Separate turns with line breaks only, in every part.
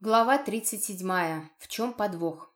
Глава 37. В чем подвох?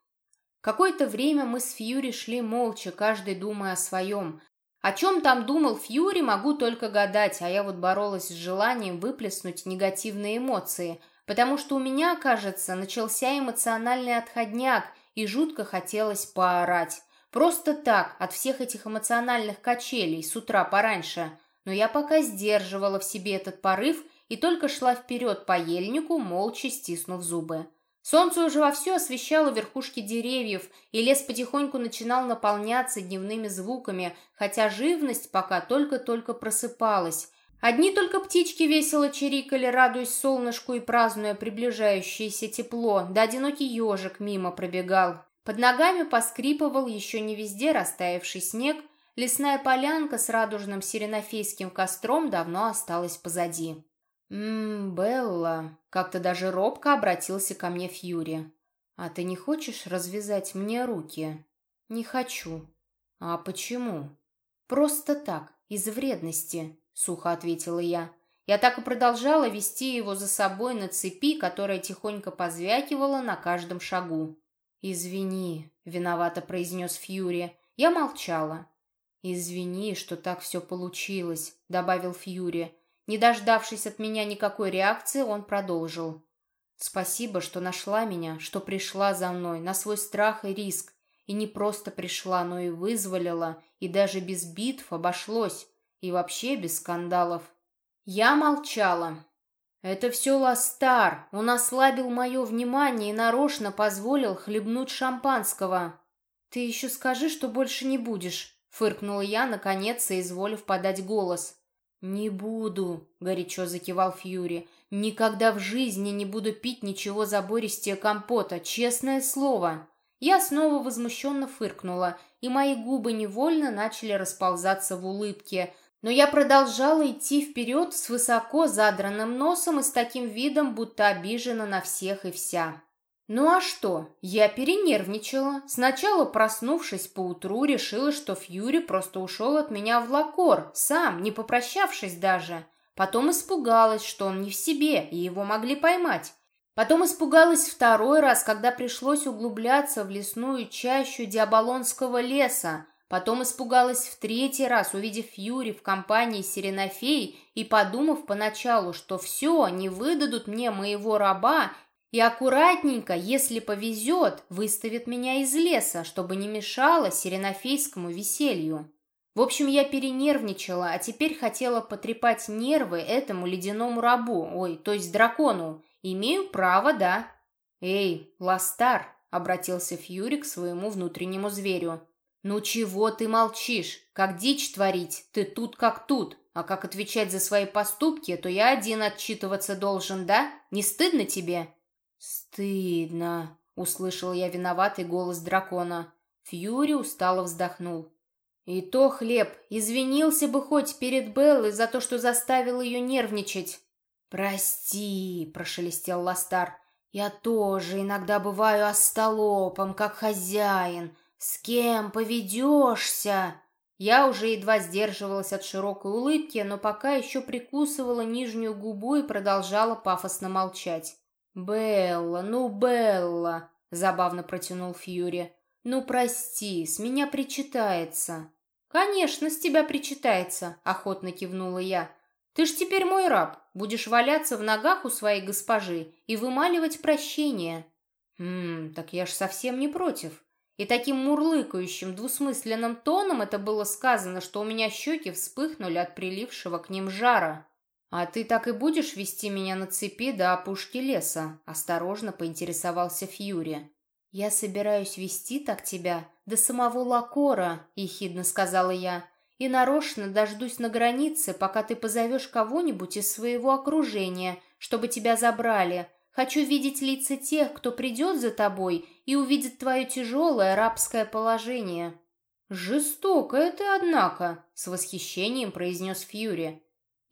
Какое-то время мы с Фьюри шли молча, каждый думая о своем. О чем там думал Фьюри, могу только гадать, а я вот боролась с желанием выплеснуть негативные эмоции, потому что у меня, кажется, начался эмоциональный отходняк, и жутко хотелось поорать. Просто так, от всех этих эмоциональных качелей, с утра пораньше. Но я пока сдерживала в себе этот порыв – и только шла вперед по ельнику, молча стиснув зубы. Солнце уже вовсю освещало верхушки деревьев, и лес потихоньку начинал наполняться дневными звуками, хотя живность пока только-только просыпалась. Одни только птички весело чирикали, радуясь солнышку и празднуя приближающееся тепло, да одинокий ежик мимо пробегал. Под ногами поскрипывал еще не везде растаявший снег, лесная полянка с радужным сиренофейским костром давно осталась позади. «Ммм, Белла», — как-то даже робко обратился ко мне Фьюри. «А ты не хочешь развязать мне руки?» «Не хочу». «А почему?» «Просто так, из вредности», — сухо ответила я. Я так и продолжала вести его за собой на цепи, которая тихонько позвякивала на каждом шагу. «Извини», — виновато произнес Фьюри. Я молчала. «Извини, что так все получилось», — добавил Фьюри. Не дождавшись от меня никакой реакции, он продолжил. «Спасибо, что нашла меня, что пришла за мной, на свой страх и риск. И не просто пришла, но и вызволила, и даже без битв обошлось, и вообще без скандалов». Я молчала. «Это все Ластар. Он ослабил мое внимание и нарочно позволил хлебнуть шампанского». «Ты еще скажи, что больше не будешь», — фыркнула я, наконец, соизволив подать голос. «Не буду», — горячо закивал Фьюри. «Никогда в жизни не буду пить ничего забористее компота, честное слово». Я снова возмущенно фыркнула, и мои губы невольно начали расползаться в улыбке, но я продолжала идти вперед с высоко задранным носом и с таким видом, будто обижена на всех и вся. Ну а что? Я перенервничала. Сначала, проснувшись поутру, решила, что Фьюри просто ушел от меня в лакор, сам, не попрощавшись даже. Потом испугалась, что он не в себе, и его могли поймать. Потом испугалась второй раз, когда пришлось углубляться в лесную чащу Диаболонского леса. Потом испугалась в третий раз, увидев Фьюри в компании Сиренофей и подумав поначалу, что все, не выдадут мне моего раба и аккуратненько, если повезет, выставит меня из леса, чтобы не мешало сиренофейскому веселью. В общем, я перенервничала, а теперь хотела потрепать нервы этому ледяному рабу, ой, то есть дракону. Имею право, да. «Эй, Ластар!» — обратился Фьюри к своему внутреннему зверю. «Ну чего ты молчишь? Как дичь творить? Ты тут как тут. А как отвечать за свои поступки, то я один отчитываться должен, да? Не стыдно тебе?» «Стыдно», — услышал я виноватый голос дракона. Фьюри устало вздохнул. «И то, хлеб, извинился бы хоть перед Беллой за то, что заставил ее нервничать». «Прости», — прошелестел Ластар, — «я тоже иногда бываю остолопом, как хозяин. С кем поведешься?» Я уже едва сдерживалась от широкой улыбки, но пока еще прикусывала нижнюю губу и продолжала пафосно молчать. «Белла, ну, Белла!» — забавно протянул Фьюри. «Ну, прости, с меня причитается». «Конечно, с тебя причитается», — охотно кивнула я. «Ты ж теперь мой раб, будешь валяться в ногах у своей госпожи и вымаливать прощение». «Хм, так я ж совсем не против». И таким мурлыкающим, двусмысленным тоном это было сказано, что у меня щеки вспыхнули от прилившего к ним жара. «А ты так и будешь вести меня на цепи до опушки леса?» — осторожно поинтересовался Фьюри. «Я собираюсь вести так тебя до самого Лакора», — ехидно сказала я, «и нарочно дождусь на границе, пока ты позовешь кого-нибудь из своего окружения, чтобы тебя забрали. Хочу видеть лица тех, кто придет за тобой и увидит твое тяжелое рабское положение». «Жестокое ты, однако», — с восхищением произнес Фьюри.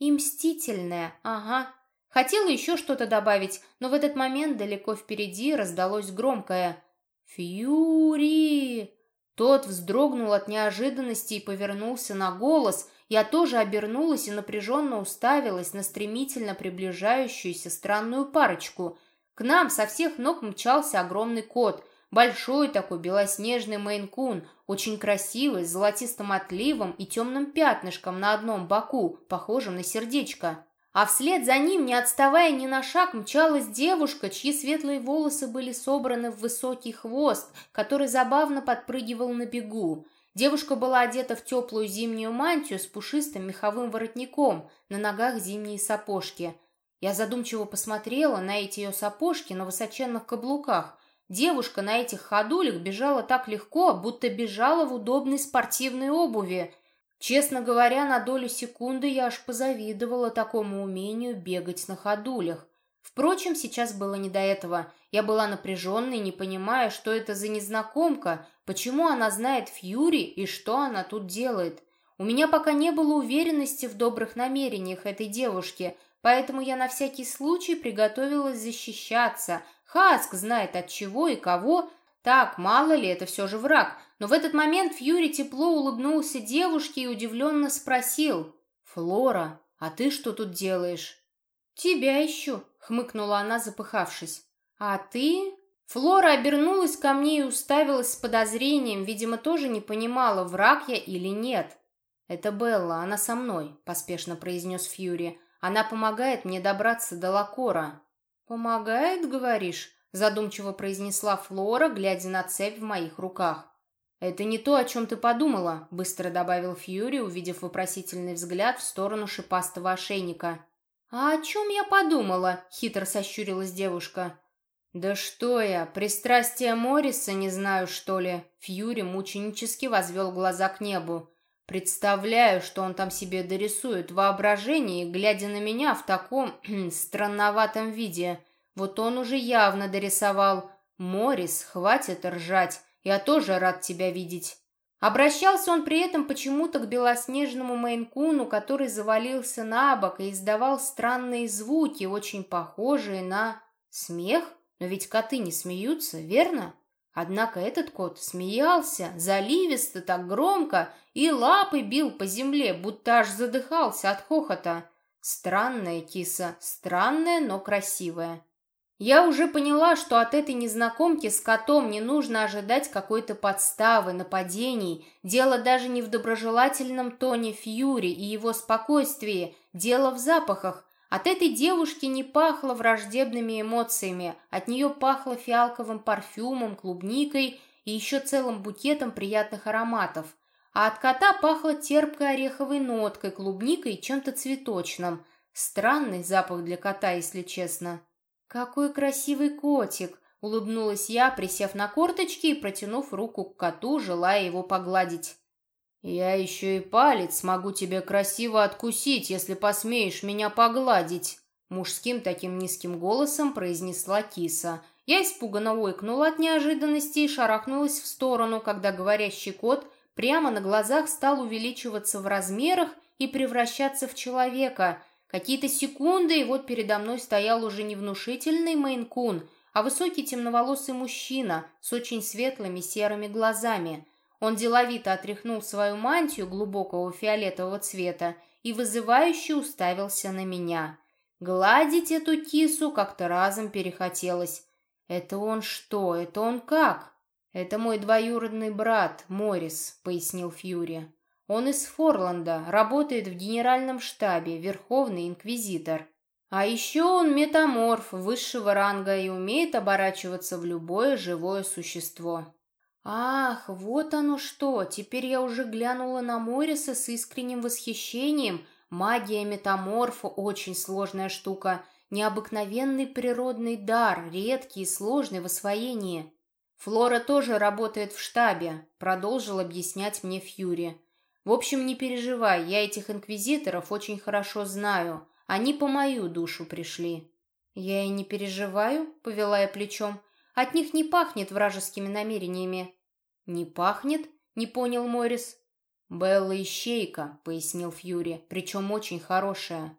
И мстительная, ага. Хотела еще что-то добавить, но в этот момент далеко впереди раздалось громкое «Фьюри!». Тот вздрогнул от неожиданности и повернулся на голос. Я тоже обернулась и напряженно уставилась на стремительно приближающуюся странную парочку. К нам со всех ног мчался огромный кот, большой такой белоснежный мейн-кун, очень красивый, с золотистым отливом и темным пятнышком на одном боку, похожим на сердечко. А вслед за ним, не отставая ни на шаг, мчалась девушка, чьи светлые волосы были собраны в высокий хвост, который забавно подпрыгивал на бегу. Девушка была одета в теплую зимнюю мантию с пушистым меховым воротником, на ногах зимние сапожки. Я задумчиво посмотрела на эти ее сапожки на высоченных каблуках. Девушка на этих ходулях бежала так легко, будто бежала в удобной спортивной обуви. Честно говоря, на долю секунды я аж позавидовала такому умению бегать на ходулях. Впрочем, сейчас было не до этого. Я была напряженной, не понимая, что это за незнакомка, почему она знает Фьюри и что она тут делает. У меня пока не было уверенности в добрых намерениях этой девушки, поэтому я на всякий случай приготовилась защищаться. Хаск знает от чего и кого. Так, мало ли, это все же враг, но в этот момент Фьюри тепло улыбнулся девушке и удивленно спросил. «Флора, а ты что тут делаешь?» «Тебя ищу», — хмыкнула она, запыхавшись. «А ты?» Флора обернулась ко мне и уставилась с подозрением, видимо, тоже не понимала, враг я или нет. «Это Белла, она со мной», — поспешно произнес Фьюри. «Она помогает мне добраться до Лакора». «Помогает, говоришь?» — задумчиво произнесла Флора, глядя на цепь в моих руках. «Это не то, о чем ты подумала», — быстро добавил Фьюри, увидев вопросительный взгляд в сторону шипастого ошейника. «А о чем я подумала?» — хитро сощурилась девушка. «Да что я, пристрастие Морриса не знаю, что ли?» Фьюри мученически возвел глаза к небу. «Представляю, что он там себе дорисует воображение, глядя на меня в таком странноватом виде. Вот он уже явно дорисовал. Моррис, хватит ржать. Я тоже рад тебя видеть». Обращался он при этом почему-то к белоснежному Мейнкуну, который завалился на бок и издавал странные звуки, очень похожие на смех. Но ведь коты не смеются, верно? Однако этот кот смеялся, заливисто, так громко, и лапы бил по земле, будто аж задыхался от хохота. Странная киса, странная, но красивая. Я уже поняла, что от этой незнакомки с котом не нужно ожидать какой-то подставы, нападений. Дело даже не в доброжелательном тоне Фьюри и его спокойствии, дело в запахах. От этой девушки не пахло враждебными эмоциями, от нее пахло фиалковым парфюмом, клубникой и еще целым букетом приятных ароматов. А от кота пахло терпкой ореховой ноткой, клубникой и чем-то цветочным. Странный запах для кота, если честно. «Какой красивый котик!» — улыбнулась я, присев на корточки и протянув руку к коту, желая его погладить. «Я еще и палец могу тебе красиво откусить, если посмеешь меня погладить!» Мужским таким низким голосом произнесла киса. Я испуганно ойкнула от неожиданности и шарахнулась в сторону, когда говорящий кот прямо на глазах стал увеличиваться в размерах и превращаться в человека — Какие-то секунды, и вот передо мной стоял уже не внушительный Мейн-кун, а высокий темноволосый мужчина с очень светлыми серыми глазами. Он деловито отряхнул свою мантию глубокого фиолетового цвета и вызывающе уставился на меня. Гладить эту кису как-то разом перехотелось. «Это он что? Это он как?» «Это мой двоюродный брат, Морис», — пояснил Фьюри. Он из Форланда, работает в генеральном штабе, верховный инквизитор. А еще он метаморф высшего ранга и умеет оборачиваться в любое живое существо. Ах, вот оно что! Теперь я уже глянула на Мориса с искренним восхищением. Магия метаморфа очень сложная штука. Необыкновенный природный дар, редкий и сложный в освоении. Флора тоже работает в штабе, продолжил объяснять мне Фьюри. В общем, не переживай, я этих инквизиторов очень хорошо знаю. Они по мою душу пришли». «Я и не переживаю», — повела я плечом. «От них не пахнет вражескими намерениями». «Не пахнет?» — не понял Морис. «Белла ищейка», — пояснил Фьюри, причем очень хорошая.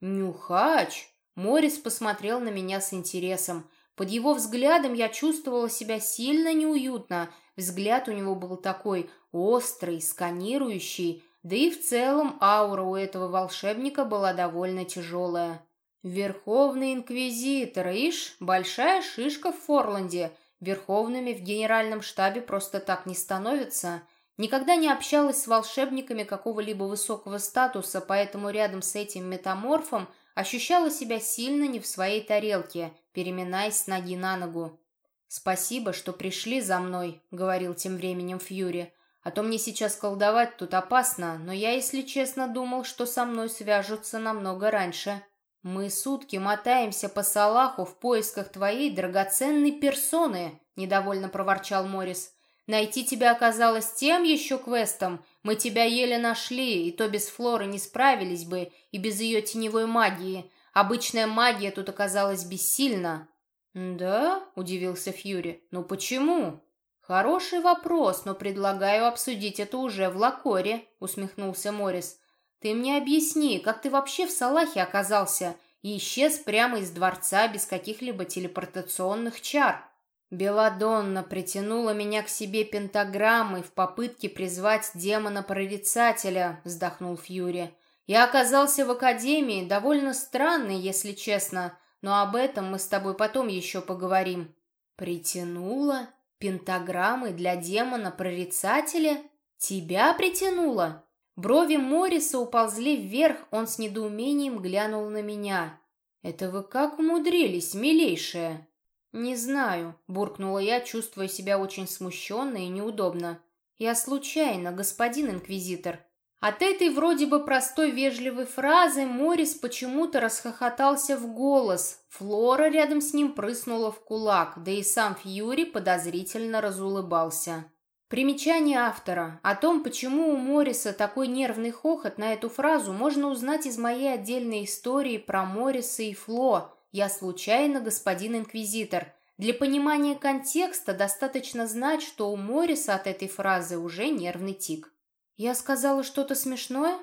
«Нюхач?» Морис посмотрел на меня с интересом. Под его взглядом я чувствовала себя сильно неуютно. Взгляд у него был такой острый, сканирующий, да и в целом аура у этого волшебника была довольно тяжелая. «Верховный инквизитор, ишь, большая шишка в Форланде. Верховными в генеральном штабе просто так не становятся. Никогда не общалась с волшебниками какого-либо высокого статуса, поэтому рядом с этим метаморфом ощущала себя сильно не в своей тарелке, переминаясь с ноги на ногу. «Спасибо, что пришли за мной», — говорил тем временем Фьюри. «А то мне сейчас колдовать тут опасно, но я, если честно, думал, что со мной свяжутся намного раньше». «Мы сутки мотаемся по Салаху в поисках твоей драгоценной персоны», — недовольно проворчал Морис. «Найти тебя оказалось тем еще квестом. Мы тебя еле нашли, и то без Флоры не справились бы, и без ее теневой магии. Обычная магия тут оказалась бессильна». «Да?» — удивился Фьюри. «Ну почему?» «Хороший вопрос, но предлагаю обсудить это уже в Лакоре», — усмехнулся Морис. «Ты мне объясни, как ты вообще в Салахе оказался и исчез прямо из дворца без каких-либо телепортационных чар?» Беладонна притянула меня к себе пентаграммой в попытке призвать демона-прорицателя, вздохнул Фьюри. Я оказался в академии, довольно странный, если честно, но об этом мы с тобой потом еще поговорим. Притянула? Пентаграммы для демона-прорицателя? Тебя притянула? Брови Морриса уползли вверх, он с недоумением глянул на меня. «Это вы как умудрились, милейшая?» «Не знаю», — буркнула я, чувствуя себя очень смущенно и неудобно. «Я случайно, господин инквизитор». От этой вроде бы простой вежливой фразы Морис почему-то расхохотался в голос. Флора рядом с ним прыснула в кулак, да и сам Фьюри подозрительно разулыбался. Примечание автора. О том, почему у Морриса такой нервный хохот на эту фразу, можно узнать из моей отдельной истории про Морриса и Фло. Я случайно господин инквизитор. Для понимания контекста достаточно знать, что у Морриса от этой фразы уже нервный тик. Я сказала что-то смешное?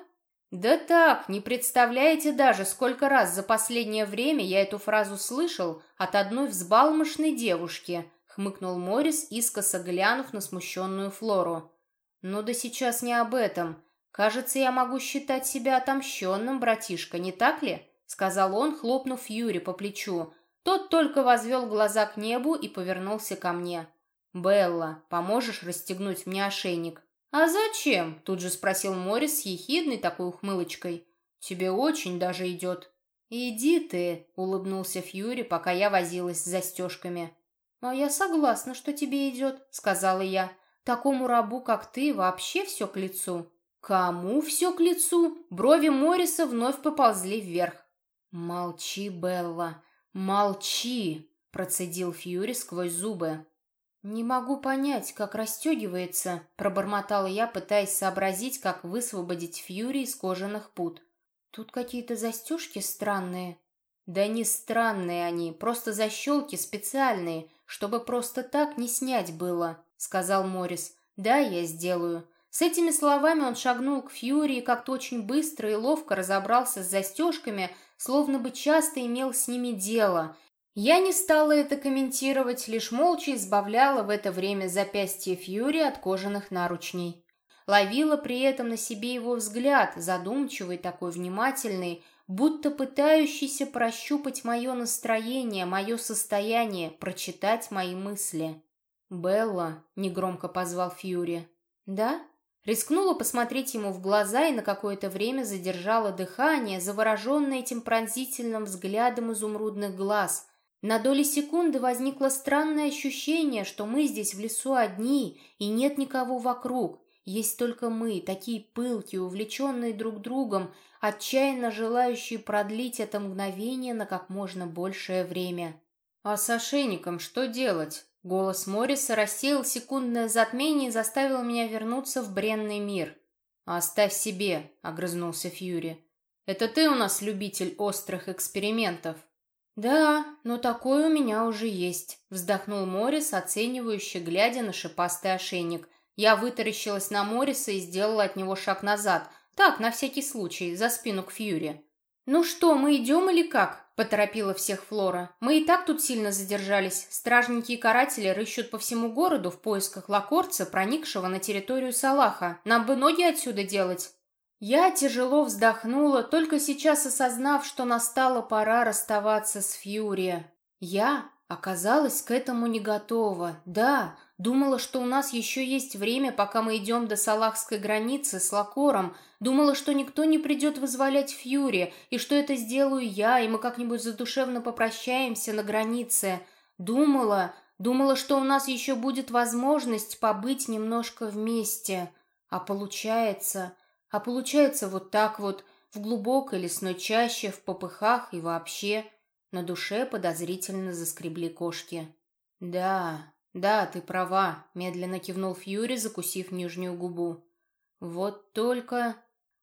Да так, не представляете даже, сколько раз за последнее время я эту фразу слышал от одной взбалмошной девушки – хмыкнул Морис, искоса глянув на смущенную Флору. «Ну да сейчас не об этом. Кажется, я могу считать себя отомщенным, братишка, не так ли?» сказал он, хлопнув Юри по плечу. Тот только возвел глаза к небу и повернулся ко мне. «Белла, поможешь расстегнуть мне ошейник?» «А зачем?» — тут же спросил Морис с ехидной такой ухмылочкой. «Тебе очень даже идет». «Иди ты», — улыбнулся Фьюри, пока я возилась с застежками. «А я согласна, что тебе идет», — сказала я. «Такому рабу, как ты, вообще все к лицу». «Кому все к лицу?» Брови Морриса вновь поползли вверх. «Молчи, Белла, молчи!» — процедил Фьюри сквозь зубы. «Не могу понять, как расстегивается», — пробормотала я, пытаясь сообразить, как высвободить Фьюри из кожаных пут. «Тут какие-то застежки странные». «Да не странные они, просто защелки специальные, чтобы просто так не снять было», — сказал Морис. «Да, я сделаю». С этими словами он шагнул к Фьюри и как-то очень быстро и ловко разобрался с застежками, словно бы часто имел с ними дело. Я не стала это комментировать, лишь молча избавляла в это время запястье Фьюри от кожаных наручней. Ловила при этом на себе его взгляд, задумчивый такой, внимательный, будто пытающийся прощупать мое настроение, мое состояние, прочитать мои мысли. «Белла», — негромко позвал Фьюри. «Да?» Рискнула посмотреть ему в глаза и на какое-то время задержала дыхание, завороженное этим пронзительным взглядом изумрудных глаз. На доли секунды возникло странное ощущение, что мы здесь в лесу одни, и нет никого вокруг. Есть только мы, такие пылкие, увлеченные друг другом, отчаянно желающие продлить это мгновение на как можно большее время. «А с ошейником что делать?» Голос Морриса рассеял секундное затмение и заставил меня вернуться в бренный мир. «Оставь себе», — огрызнулся Фьюри. «Это ты у нас любитель острых экспериментов». «Да, но такой у меня уже есть», — вздохнул Моррис, оценивающе глядя на шипастый ошейник. Я вытаращилась на Морриса и сделала от него шаг назад, так, на всякий случай, за спину к Фьюри. «Ну что, мы идем или как?» – поторопила всех Флора. «Мы и так тут сильно задержались. Стражники и каратели рыщут по всему городу в поисках лакорца, проникшего на территорию Салаха. Нам бы ноги отсюда делать». Я тяжело вздохнула, только сейчас осознав, что настала пора расставаться с Фьюри. Я оказалась к этому не готова. Да, думала, что у нас еще есть время, пока мы идем до салахской границы с Лакором. Думала, что никто не придет вызволять Фьюри, и что это сделаю я, и мы как-нибудь задушевно попрощаемся на границе. Думала, думала, что у нас еще будет возможность побыть немножко вместе. А получается... А получается вот так вот, в глубокой лесной чаще, в попыхах и вообще. На душе подозрительно заскребли кошки. «Да, да, ты права», — медленно кивнул Фьюри, закусив нижнюю губу. «Вот только...»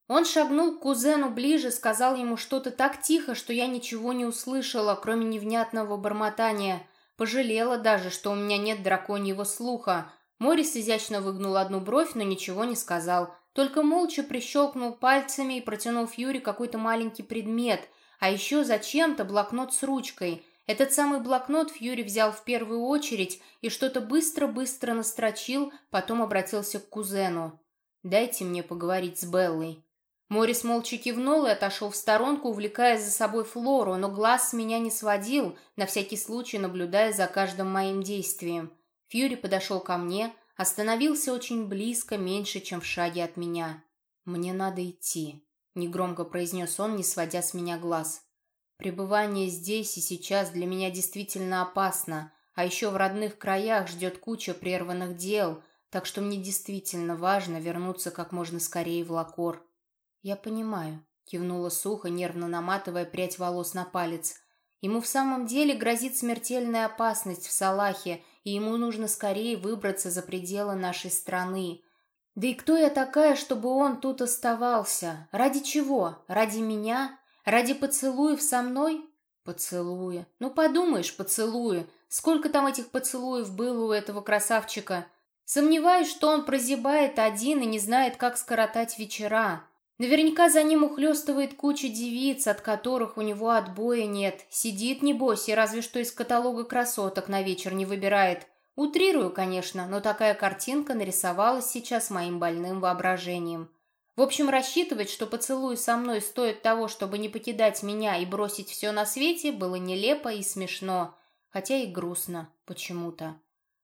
Он шагнул к кузену ближе, сказал ему что-то так тихо, что я ничего не услышала, кроме невнятного бормотания. Пожалела даже, что у меня нет драконьего слуха. Морис изящно выгнул одну бровь, но ничего не сказал. Только молча прищелкнул пальцами и протянул Фьюри какой-то маленький предмет, а еще зачем-то блокнот с ручкой. Этот самый блокнот Фьюри взял в первую очередь и что-то быстро-быстро настрочил, потом обратился к кузену. «Дайте мне поговорить с Беллой». Морис молча кивнул и отошел в сторонку, увлекая за собой Флору, но глаз с меня не сводил, на всякий случай наблюдая за каждым моим действием. Фьюри подошел ко мне, Остановился очень близко, меньше, чем в шаге от меня. «Мне надо идти», — негромко произнес он, не сводя с меня глаз. «Пребывание здесь и сейчас для меня действительно опасно, а еще в родных краях ждет куча прерванных дел, так что мне действительно важно вернуться как можно скорее в Лакор». «Я понимаю», — кивнула сухо, нервно наматывая прядь волос на палец. «Ему в самом деле грозит смертельная опасность в Салахе, и ему нужно скорее выбраться за пределы нашей страны. Да и кто я такая, чтобы он тут оставался? Ради чего? Ради меня? Ради поцелуев со мной? Поцелуя. Ну, подумаешь, поцелуя. Сколько там этих поцелуев было у этого красавчика? Сомневаюсь, что он прозябает один и не знает, как скоротать вечера. Наверняка за ним ухлёстывает куча девиц, от которых у него отбоя нет. Сидит, небось, и разве что из каталога красоток на вечер не выбирает. Утрирую, конечно, но такая картинка нарисовалась сейчас моим больным воображением. В общем, рассчитывать, что поцелуй со мной стоит того, чтобы не покидать меня и бросить все на свете, было нелепо и смешно, хотя и грустно почему-то.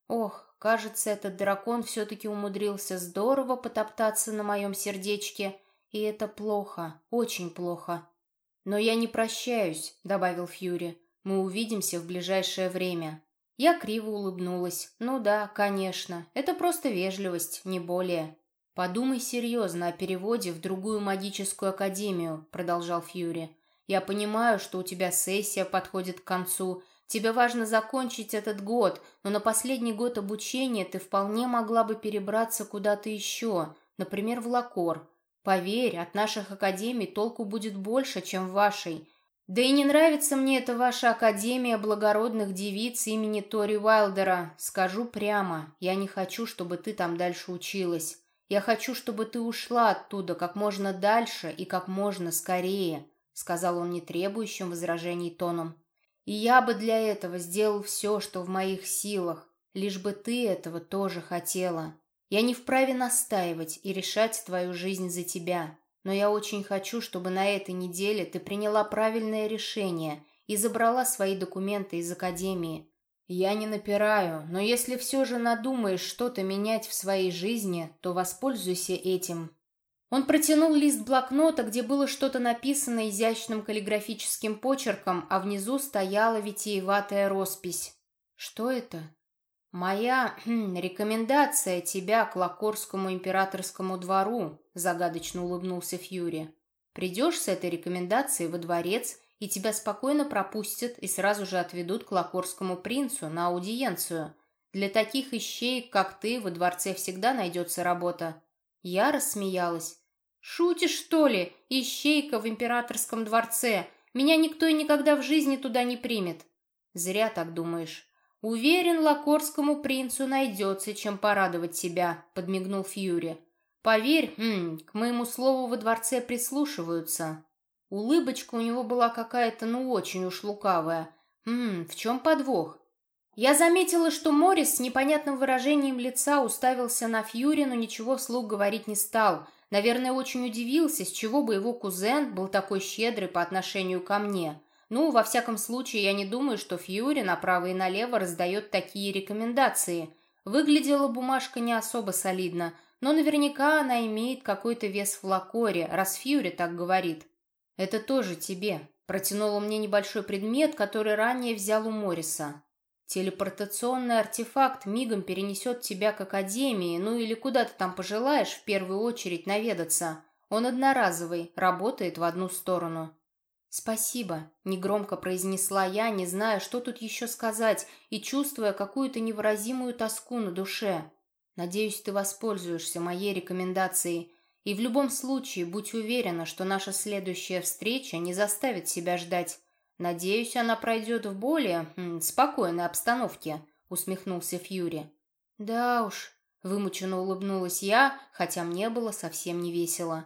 Ох, кажется, этот дракон все-таки умудрился здорово потоптаться на моем сердечке — и это плохо, очень плохо. Но я не прощаюсь, добавил Фьюри. Мы увидимся в ближайшее время. Я криво улыбнулась. Ну да, конечно. Это просто вежливость, не более. Подумай серьезно о переводе в другую магическую академию, продолжал Фьюри. Я понимаю, что у тебя сессия подходит к концу. Тебе важно закончить этот год, но на последний год обучения ты вполне могла бы перебраться куда-то еще, например, в Лакор. Поверь, от наших академий толку будет больше, чем в вашей. Да и не нравится мне эта ваша академия благородных девиц имени Тори Уайлдера. Скажу прямо, я не хочу, чтобы ты там дальше училась. Я хочу, чтобы ты ушла оттуда как можно дальше и как можно скорее», сказал он нетребующим возражений тоном. «И я бы для этого сделал все, что в моих силах, лишь бы ты этого тоже хотела». Я не вправе настаивать и решать твою жизнь за тебя, но я очень хочу, чтобы на этой неделе ты приняла правильное решение и забрала свои документы из академии. Я не напираю, но если все же надумаешь что-то менять в своей жизни, то воспользуйся этим. Он протянул лист блокнота, где было что-то написано изящным каллиграфическим почерком, а внизу стояла витиеватая роспись. Что это? «Моя хм, рекомендация тебя к Лакорскому императорскому двору», загадочно улыбнулся Фьюри. «Придешь с этой рекомендацией во дворец, и тебя спокойно пропустят и сразу же отведут к Лакорскому принцу на аудиенцию. Для таких ищей, как ты, во дворце всегда найдется работа». Я рассмеялась. «Шутишь, что ли? Ищейка в императорском дворце. Меня никто и никогда в жизни туда не примет». «Зря так думаешь». «Уверен, лакорскому принцу найдется, чем порадовать себя», — подмигнул Фьюри. «Поверь, хм, к моему слову во дворце прислушиваются». Улыбочка у него была какая-то, ну, очень уж лукавая. Хм, в чем подвох? Я заметила, что Морис с непонятным выражением лица уставился на Фьюри, но ничего вслух говорить не стал. Наверное, очень удивился, с чего бы его кузен был такой щедрый по отношению ко мне. Ну, во всяком случае, я не думаю, что Фьюри направо и налево раздает такие рекомендации. Выглядела бумажка не особо солидно, но наверняка она имеет какой-то вес в лакоре, раз Фьюри так говорит. «Это тоже тебе», — протянула мне небольшой предмет, который ранее взял у Морриса. Телепортационный артефакт мигом перенесет тебя к Академии, ну или куда ты там пожелаешь в первую очередь наведаться. Он одноразовый, работает в одну сторону. «Спасибо», — негромко произнесла я, не зная, что тут еще сказать, и чувствуя какую-то невыразимую тоску на душе. «Надеюсь, ты воспользуешься моей рекомендацией, и в любом случае будь уверена, что наша следующая встреча не заставит себя ждать. «Надеюсь, она пройдет в более м, спокойной обстановке», — усмехнулся Фьюри. «Да уж», — вымученно улыбнулась я, хотя мне было совсем не весело.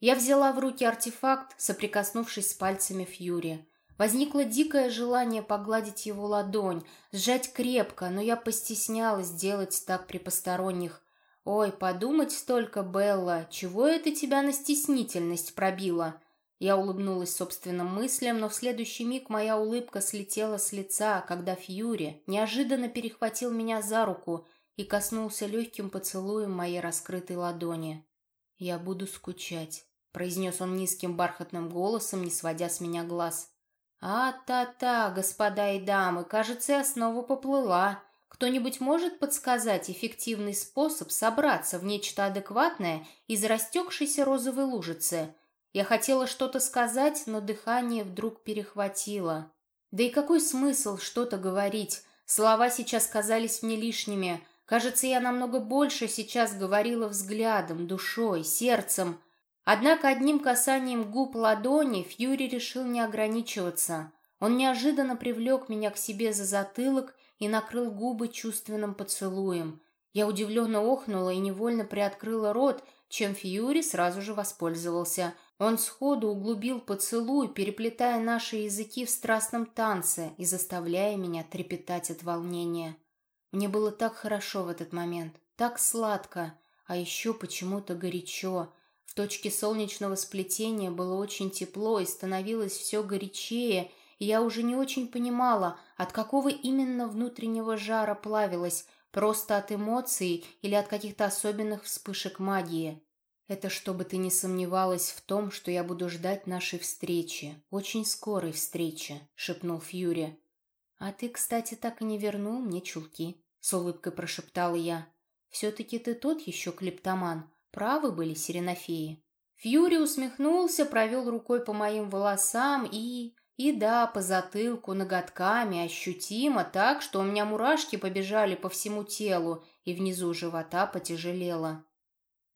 Я взяла в руки артефакт, соприкоснувшись с пальцами Фьюри. Возникло дикое желание погладить его ладонь, сжать крепко, но я постеснялась делать так при посторонних. «Ой, подумать столько, Белла, чего это тебя на стеснительность пробило?» Я улыбнулась собственным мыслям, но в следующий миг моя улыбка слетела с лица, когда Фьюри неожиданно перехватил меня за руку и коснулся легким поцелуем моей раскрытой ладони. «Я буду скучать», — произнес он низким бархатным голосом, не сводя с меня глаз. «А-та-та, господа и дамы, кажется, я снова поплыла. Кто-нибудь может подсказать эффективный способ собраться в нечто адекватное из растекшейся розовой лужицы?» Я хотела что-то сказать, но дыхание вдруг перехватило. Да и какой смысл что-то говорить? Слова сейчас казались мне лишними. Кажется, я намного больше сейчас говорила взглядом, душой, сердцем. Однако одним касанием губ ладони Фьюри решил не ограничиваться. Он неожиданно привлек меня к себе за затылок и накрыл губы чувственным поцелуем. Я удивленно охнула и невольно приоткрыла рот, чем Фьюри сразу же воспользовался. Он сходу углубил поцелуй, переплетая наши языки в страстном танце и заставляя меня трепетать от волнения. Мне было так хорошо в этот момент, так сладко, а еще почему-то горячо. В точке солнечного сплетения было очень тепло и становилось все горячее, я уже не очень понимала, от какого именно внутреннего жара плавилась, просто от эмоций или от каких-то особенных вспышек магии. Это чтобы ты не сомневалась в том, что я буду ждать нашей встречи, очень скорой встречи, шепнул Фьюри. А ты, кстати, так и не вернул мне чулки, с улыбкой прошептала я. Все-таки ты тот еще клептоман. Правы были сиренофеи. Фьюри усмехнулся, провел рукой по моим волосам и... И да, по затылку, ноготками, ощутимо так, что у меня мурашки побежали по всему телу, и внизу живота потяжелело.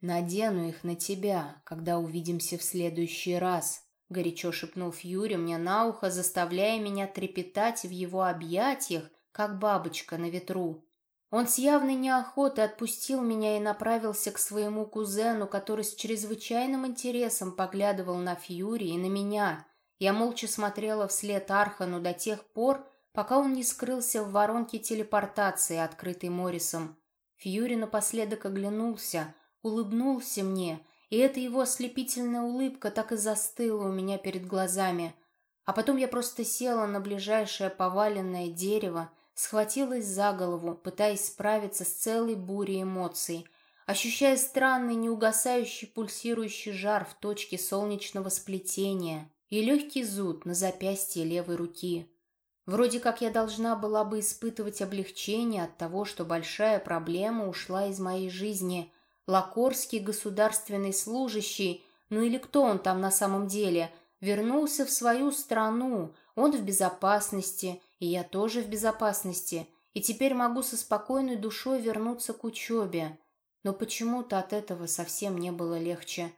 «Надену их на тебя, когда увидимся в следующий раз», — горячо шепнул Фьюри мне на ухо, заставляя меня трепетать в его объятиях, как бабочка на ветру. Он с явной неохотой отпустил меня и направился к своему кузену, который с чрезвычайным интересом поглядывал на Фьюри и на меня. Я молча смотрела вслед Архану до тех пор, пока он не скрылся в воронке телепортации, открытой Моррисом. Фьюри напоследок оглянулся — улыбнулся мне, и эта его ослепительная улыбка так и застыла у меня перед глазами. А потом я просто села на ближайшее поваленное дерево, схватилась за голову, пытаясь справиться с целой бурей эмоций, ощущая странный неугасающий пульсирующий жар в точке солнечного сплетения и легкий зуд на запястье левой руки. Вроде как я должна была бы испытывать облегчение от того, что большая проблема ушла из моей жизни, Лакорский государственный служащий, ну или кто он там на самом деле, вернулся в свою страну, он в безопасности, и я тоже в безопасности, и теперь могу со спокойной душой вернуться к учебе. Но почему-то от этого совсем не было легче.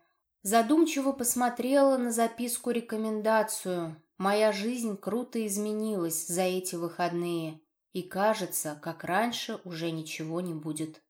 Задумчиво посмотрела на записку-рекомендацию. Моя жизнь круто изменилась за эти выходные. И кажется, как раньше уже ничего не будет.